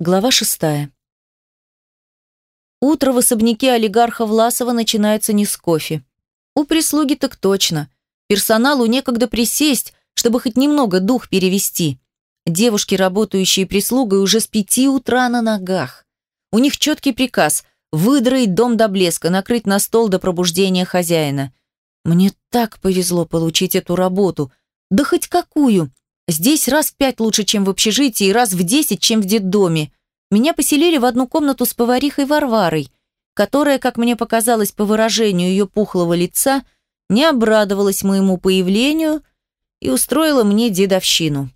Глава шестая. Утро в особняке олигарха Власова начинается не с кофе. У прислуги так точно. Персоналу некогда присесть, чтобы хоть немного дух перевести. Девушки, работающие прислугой, уже с пяти утра на ногах. У них четкий приказ – выдроить дом до блеска, накрыть на стол до пробуждения хозяина. Мне так повезло получить эту работу. Да хоть какую. Здесь раз в пять лучше, чем в общежитии, и раз в десять, чем в детдоме. Меня поселили в одну комнату с поварихой Варварой, которая, как мне показалось по выражению ее пухлого лица, не обрадовалась моему появлению и устроила мне дедовщину.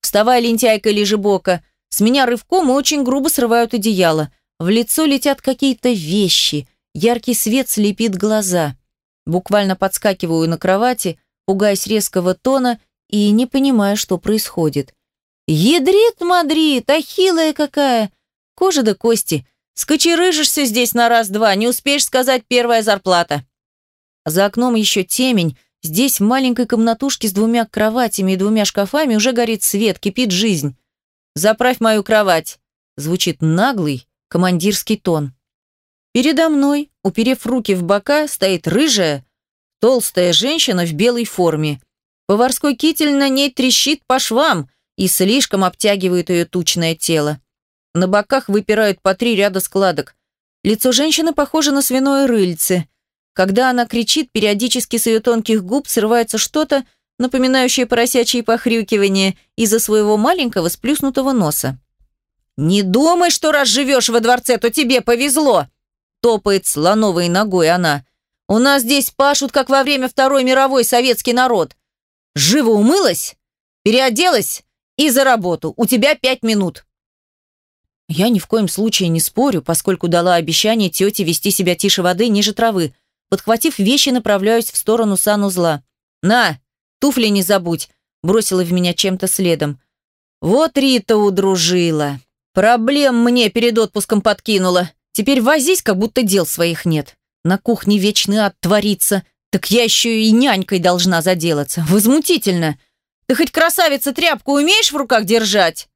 «Вставай, лентяйка лежебока!» С меня рывком и очень грубо срывают одеяло. В лицо летят какие-то вещи. Яркий свет слепит глаза. Буквально подскакиваю на кровати, пугаясь резкого тона и не понимая, что происходит. «Ядрит Мадрид, ахиллая какая! Кожа да кости. Скочерыжишься здесь на раз-два, не успеешь сказать первая зарплата». За окном еще темень, здесь в маленькой комнатушке с двумя кроватями и двумя шкафами уже горит свет, кипит жизнь. «Заправь мою кровать», — звучит наглый командирский тон. Передо мной, уперев руки в бока, стоит рыжая, толстая женщина в белой форме. Поварской китель на ней трещит по швам и слишком обтягивает ее тучное тело. На боках выпирают по три ряда складок. Лицо женщины похоже на свиное рыльце. Когда она кричит, периодически с ее тонких губ срывается что-то, напоминающее поросячье похрюкивание из-за своего маленького сплюснутого носа. «Не думай, что раз живешь во дворце, то тебе повезло!» Топает слоновой ногой она. «У нас здесь пашут, как во время Второй мировой советский народ. Живо умылась, переоделась и за работу. У тебя пять минут. Я ни в коем случае не спорю, поскольку дала обещание тете вести себя тише воды ниже травы. Подхватив вещи, направляюсь в сторону санузла. «На, туфли не забудь», – бросила в меня чем-то следом. «Вот Рита удружила. Проблем мне перед отпуском подкинула. Теперь возись, как будто дел своих нет. На кухне вечный ад творится. Так я еще и нянькой должна заделаться. Возмутительно. Ты хоть красавица тряпку умеешь в руках держать?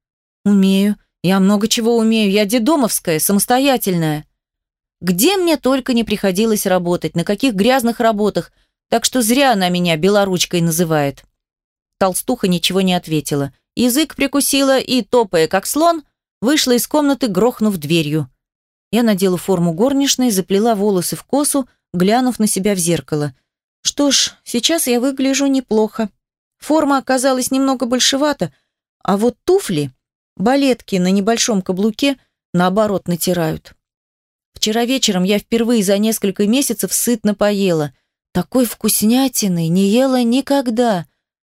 Умею. Я много чего умею. Я дедомовская, самостоятельная. Где мне только не приходилось работать, на каких грязных работах, так что зря она меня белоручкой называет. Толстуха ничего не ответила. Язык прикусила и, топая как слон, вышла из комнаты, грохнув дверью. Я надела форму горничной, заплела волосы в косу, глянув на себя в зеркало. Что ж, сейчас я выгляжу неплохо. Форма оказалась немного большевата, а вот туфли, балетки на небольшом каблуке, наоборот, натирают. Вчера вечером я впервые за несколько месяцев сытно поела. Такой вкуснятины не ела никогда,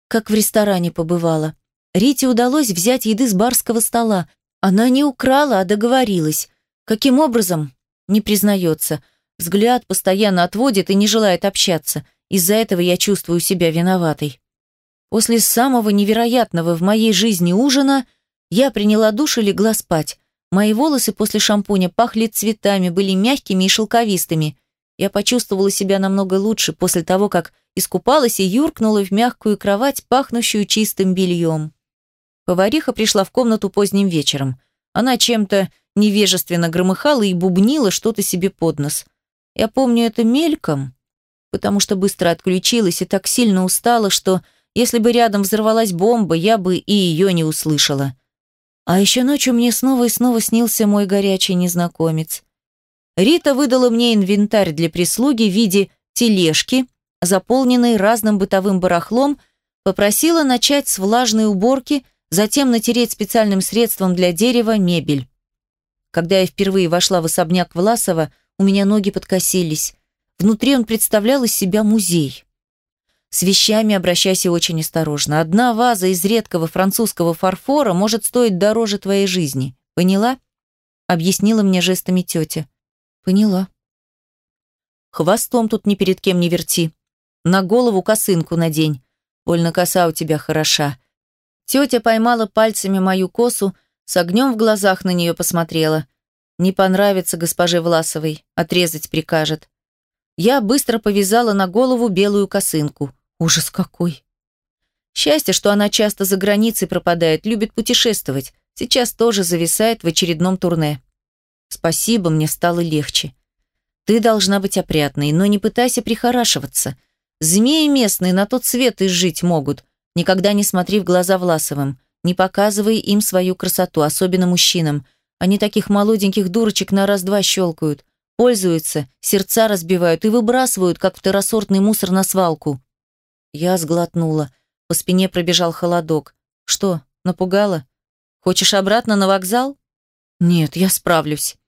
как в ресторане побывала. Рите удалось взять еды с барского стола. Она не украла, а договорилась. Каким образом? Не признается. Взгляд постоянно отводит и не желает общаться. Из-за этого я чувствую себя виноватой. После самого невероятного в моей жизни ужина я приняла душ и легла спать. Мои волосы после шампуня пахли цветами, были мягкими и шелковистыми. Я почувствовала себя намного лучше после того, как искупалась и юркнула в мягкую кровать, пахнущую чистым бельем. Повариха пришла в комнату поздним вечером. Она чем-то невежественно громыхала и бубнила что-то себе под нос. Я помню это мельком, потому что быстро отключилась и так сильно устала, что если бы рядом взорвалась бомба, я бы и ее не услышала. А еще ночью мне снова и снова снился мой горячий незнакомец. Рита выдала мне инвентарь для прислуги в виде тележки, заполненной разным бытовым барахлом, попросила начать с влажной уборки, затем натереть специальным средством для дерева мебель. Когда я впервые вошла в особняк Власова, у меня ноги подкосились. Внутри он представлял из себя музей. С вещами обращайся очень осторожно. Одна ваза из редкого французского фарфора может стоить дороже твоей жизни. Поняла? Объяснила мне жестами тетя. Поняла. Хвостом тут ни перед кем не верти. На голову косынку надень. Больно коса у тебя хороша. Тетя поймала пальцами мою косу, с огнем в глазах на нее посмотрела. Не понравится госпоже Власовой, отрезать прикажет. Я быстро повязала на голову белую косынку. Ужас какой! Счастье, что она часто за границей пропадает, любит путешествовать. Сейчас тоже зависает в очередном турне. Спасибо, мне стало легче. Ты должна быть опрятной, но не пытайся прихорашиваться. Змеи местные на тот свет изжить могут. Никогда не смотри в глаза Власовым. Не показывай им свою красоту, особенно мужчинам. Они таких молоденьких дурочек на раз-два щелкают. Пользуются, сердца разбивают и выбрасывают, как второсортный мусор на свалку. Я сглотнула. По спине пробежал холодок. Что, напугала? Хочешь обратно на вокзал? Нет, я справлюсь.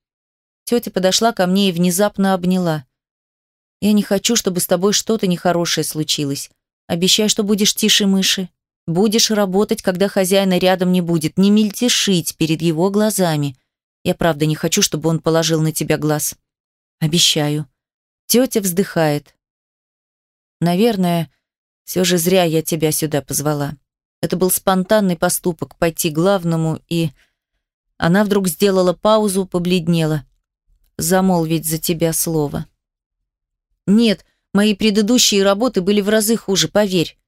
Тетя подошла ко мне и внезапно обняла. Я не хочу, чтобы с тобой что-то нехорошее случилось. Обещай, что будешь тише мыши. Будешь работать, когда хозяина рядом не будет, не мельтешить перед его глазами. Я правда не хочу, чтобы он положил на тебя глаз. Обещаю. Тетя вздыхает. Наверное, все же зря я тебя сюда позвала. Это был спонтанный поступок пойти главному и... Она вдруг сделала паузу, побледнела. Замолвить за тебя слово. Нет, мои предыдущие работы были в разы хуже, поверь.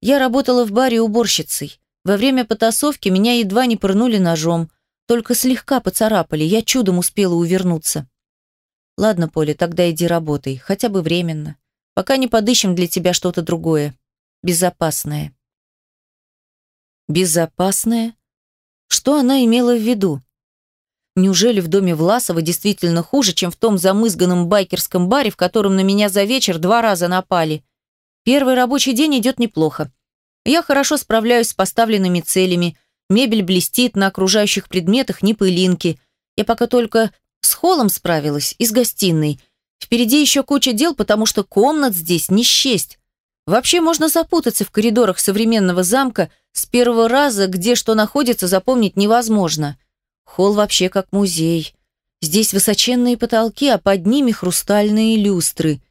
Я работала в баре уборщицей. Во время потасовки меня едва не пырнули ножом. Только слегка поцарапали, я чудом успела увернуться. Ладно, Поля, тогда иди работай, хотя бы временно. Пока не подыщем для тебя что-то другое. Безопасное. Безопасное? Что она имела в виду? Неужели в доме Власова действительно хуже, чем в том замызганном байкерском баре, в котором на меня за вечер два раза напали? Первый рабочий день идет неплохо. Я хорошо справляюсь с поставленными целями, Мебель блестит, на окружающих предметах ни пылинки. Я пока только с холлом справилась и с гостиной. Впереди еще куча дел, потому что комнат здесь не счесть. Вообще можно запутаться в коридорах современного замка с первого раза, где что находится, запомнить невозможно. Холл вообще как музей. Здесь высоченные потолки, а под ними хрустальные люстры.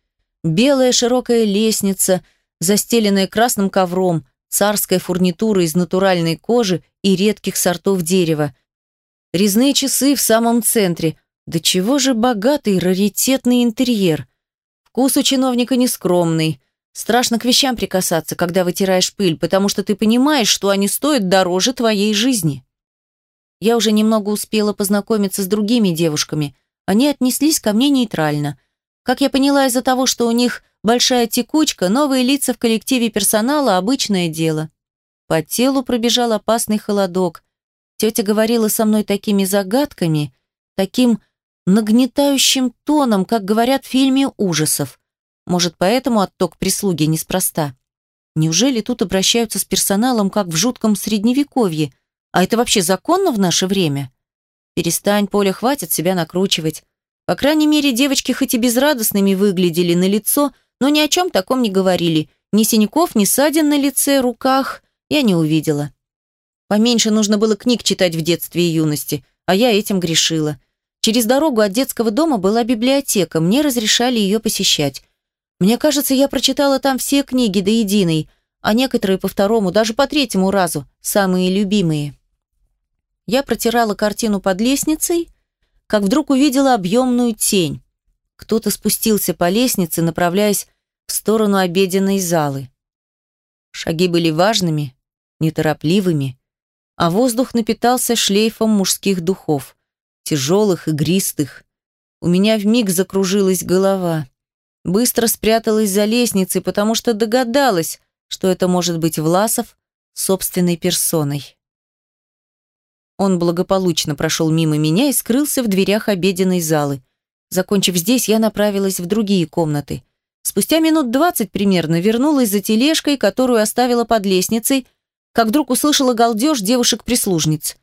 Белая широкая лестница, застеленная красным ковром, царская фурнитура из натуральной кожи и редких сортов дерева. Резные часы в самом центре. Да чего же богатый, раритетный интерьер. Вкус у чиновника нескромный. Страшно к вещам прикасаться, когда вытираешь пыль, потому что ты понимаешь, что они стоят дороже твоей жизни. Я уже немного успела познакомиться с другими девушками. Они отнеслись ко мне нейтрально. Как я поняла, из-за того, что у них большая текучка, новые лица в коллективе персонала – обычное дело. По телу пробежал опасный холодок. Тетя говорила со мной такими загадками, таким нагнетающим тоном, как говорят в фильме ужасов. Может, поэтому отток прислуги неспроста. Неужели тут обращаются с персоналом, как в жутком средневековье? А это вообще законно в наше время? Перестань, Поля, хватит себя накручивать. По крайней мере, девочки хоть и безрадостными выглядели на лицо, но ни о чем таком не говорили. Ни синяков, ни ссадин на лице, руках я не увидела. Поменьше нужно было книг читать в детстве и юности, а я этим грешила. Через дорогу от детского дома была библиотека, мне разрешали ее посещать. Мне кажется, я прочитала там все книги до единой, а некоторые по второму, даже по третьему разу, самые любимые. Я протирала картину под лестницей, как вдруг увидела объемную тень. Кто-то спустился по лестнице, направляясь в сторону обеденной залы. Шаги были важными, неторопливыми, а воздух напитался шлейфом мужских духов, тяжелых, игристых. У меня вмиг закружилась голова. Быстро спряталась за лестницей, потому что догадалась, что это может быть Власов собственной персоной. Он благополучно прошел мимо меня и скрылся в дверях обеденной залы. Закончив здесь, я направилась в другие комнаты. Спустя минут двадцать примерно вернулась за тележкой, которую оставила под лестницей, как вдруг услышала галдеж девушек-прислужниц.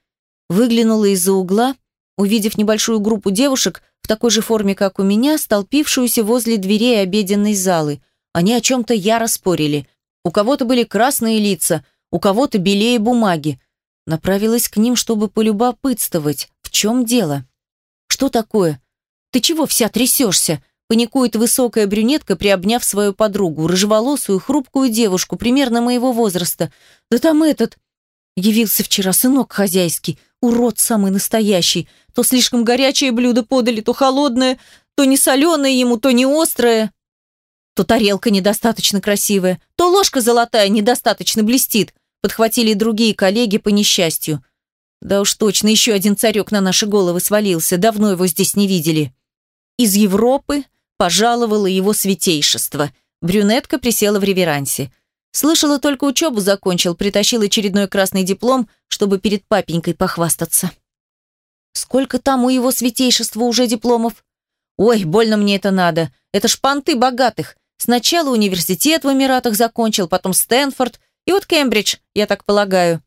Выглянула из-за угла, увидев небольшую группу девушек в такой же форме, как у меня, столпившуюся возле дверей обеденной залы. Они о чем-то яро спорили. У кого-то были красные лица, у кого-то белее бумаги. Направилась к ним, чтобы полюбопытствовать, в чем дело. «Что такое? Ты чего вся трясешься?» Паникует высокая брюнетка, приобняв свою подругу, рыжеволосую, хрупкую девушку, примерно моего возраста. Да там этот... Явился вчера сынок хозяйский, урод самый настоящий. То слишком горячее блюдо подали, то холодное, то не соленое ему, то не острое. То тарелка недостаточно красивая, то ложка золотая недостаточно блестит. Подхватили другие коллеги по несчастью. Да уж точно, еще один царек на наши головы свалился, давно его здесь не видели. Из Европы пожаловало его святейшество. Брюнетка присела в реверансе. Слышала, только учебу закончил, притащил очередной красный диплом, чтобы перед папенькой похвастаться. Сколько там у его святейшества уже дипломов? Ой, больно мне это надо. Это ж понты богатых. Сначала университет в Эмиратах закончил, потом Стэнфорд и вот Кембридж, я так полагаю.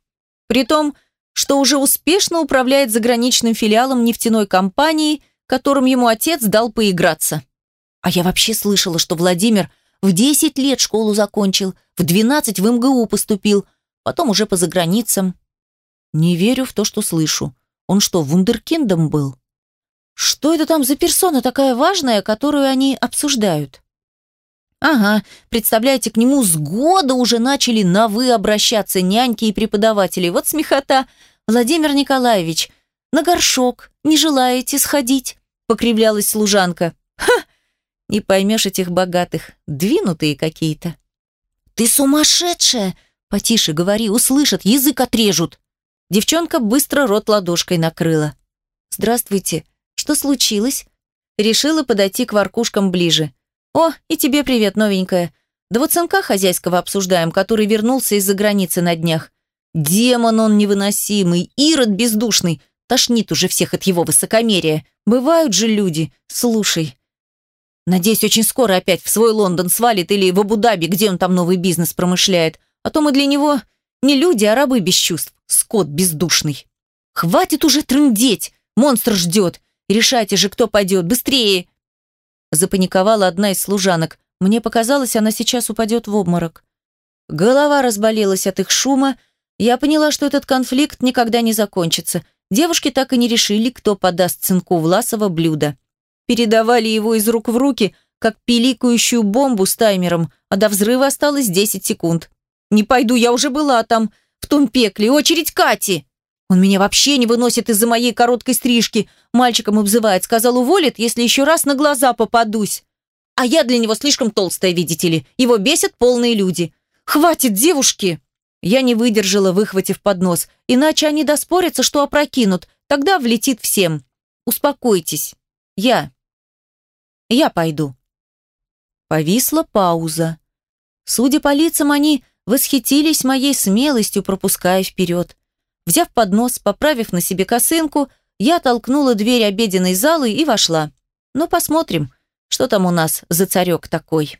При том, что уже успешно управляет заграничным филиалом нефтяной компании, которым ему отец дал поиграться. А я вообще слышала, что Владимир в 10 лет школу закончил, в 12 в МГУ поступил, потом уже по заграницам. Не верю в то, что слышу. Он что, вундеркиндом был? Что это там за персона такая важная, которую они обсуждают? Ага, представляете, к нему с года уже начали на «вы» обращаться няньки и преподаватели. Вот смехота. Владимир Николаевич, на горшок не желаете сходить? Покривлялась служанка. Ха! Не поймешь этих богатых, двинутые какие-то. Ты сумасшедшая! Потише говори, услышат, язык отрежут. Девчонка быстро рот ладошкой накрыла. «Здравствуйте. Что случилось?» Решила подойти к воркушкам ближе. «О, и тебе привет, новенькая. Да вот сынка хозяйского обсуждаем, который вернулся из-за границы на днях. Демон он невыносимый, ирод бездушный. Тошнит уже всех от его высокомерия. Бывают же люди. Слушай. Надеюсь, очень скоро опять в свой Лондон свалит или в Абу-Даби, где он там новый бизнес промышляет. А то мы для него не люди, а рабы без чувств. Скот бездушный. Хватит уже трындеть. Монстр ждет. Решайте же, кто пойдет. Быстрее. Запаниковала одна из служанок. Мне показалось, она сейчас упадет в обморок. Голова разболелась от их шума. Я поняла, что этот конфликт никогда не закончится. Девушки так и не решили, кто подаст сынку Власова блюдо. Передавали его из рук в руки, как пиликающую бомбу с таймером, а до взрыва осталось 10 секунд. «Не пойду, я уже была там, в том пекле, очередь Кати!» Он меня вообще не выносит из-за моей короткой стрижки. Мальчиком обзывает, сказал, уволит, если еще раз на глаза попадусь. А я для него слишком толстая, видите ли. Его бесят полные люди. Хватит, девушки! Я не выдержала, выхватив поднос. Иначе они доспорятся, что опрокинут. Тогда влетит всем. Успокойтесь. Я. Я пойду. Повисла пауза. Судя по лицам, они восхитились моей смелостью, пропуская вперед. Взяв поднос, поправив на себе косынку, я толкнула дверь обеденной залы и вошла. Ну, посмотрим, что там у нас за царек такой.